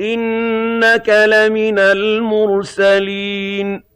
إِنَّكَ لَمِنَ الْمُرْسَلِينَ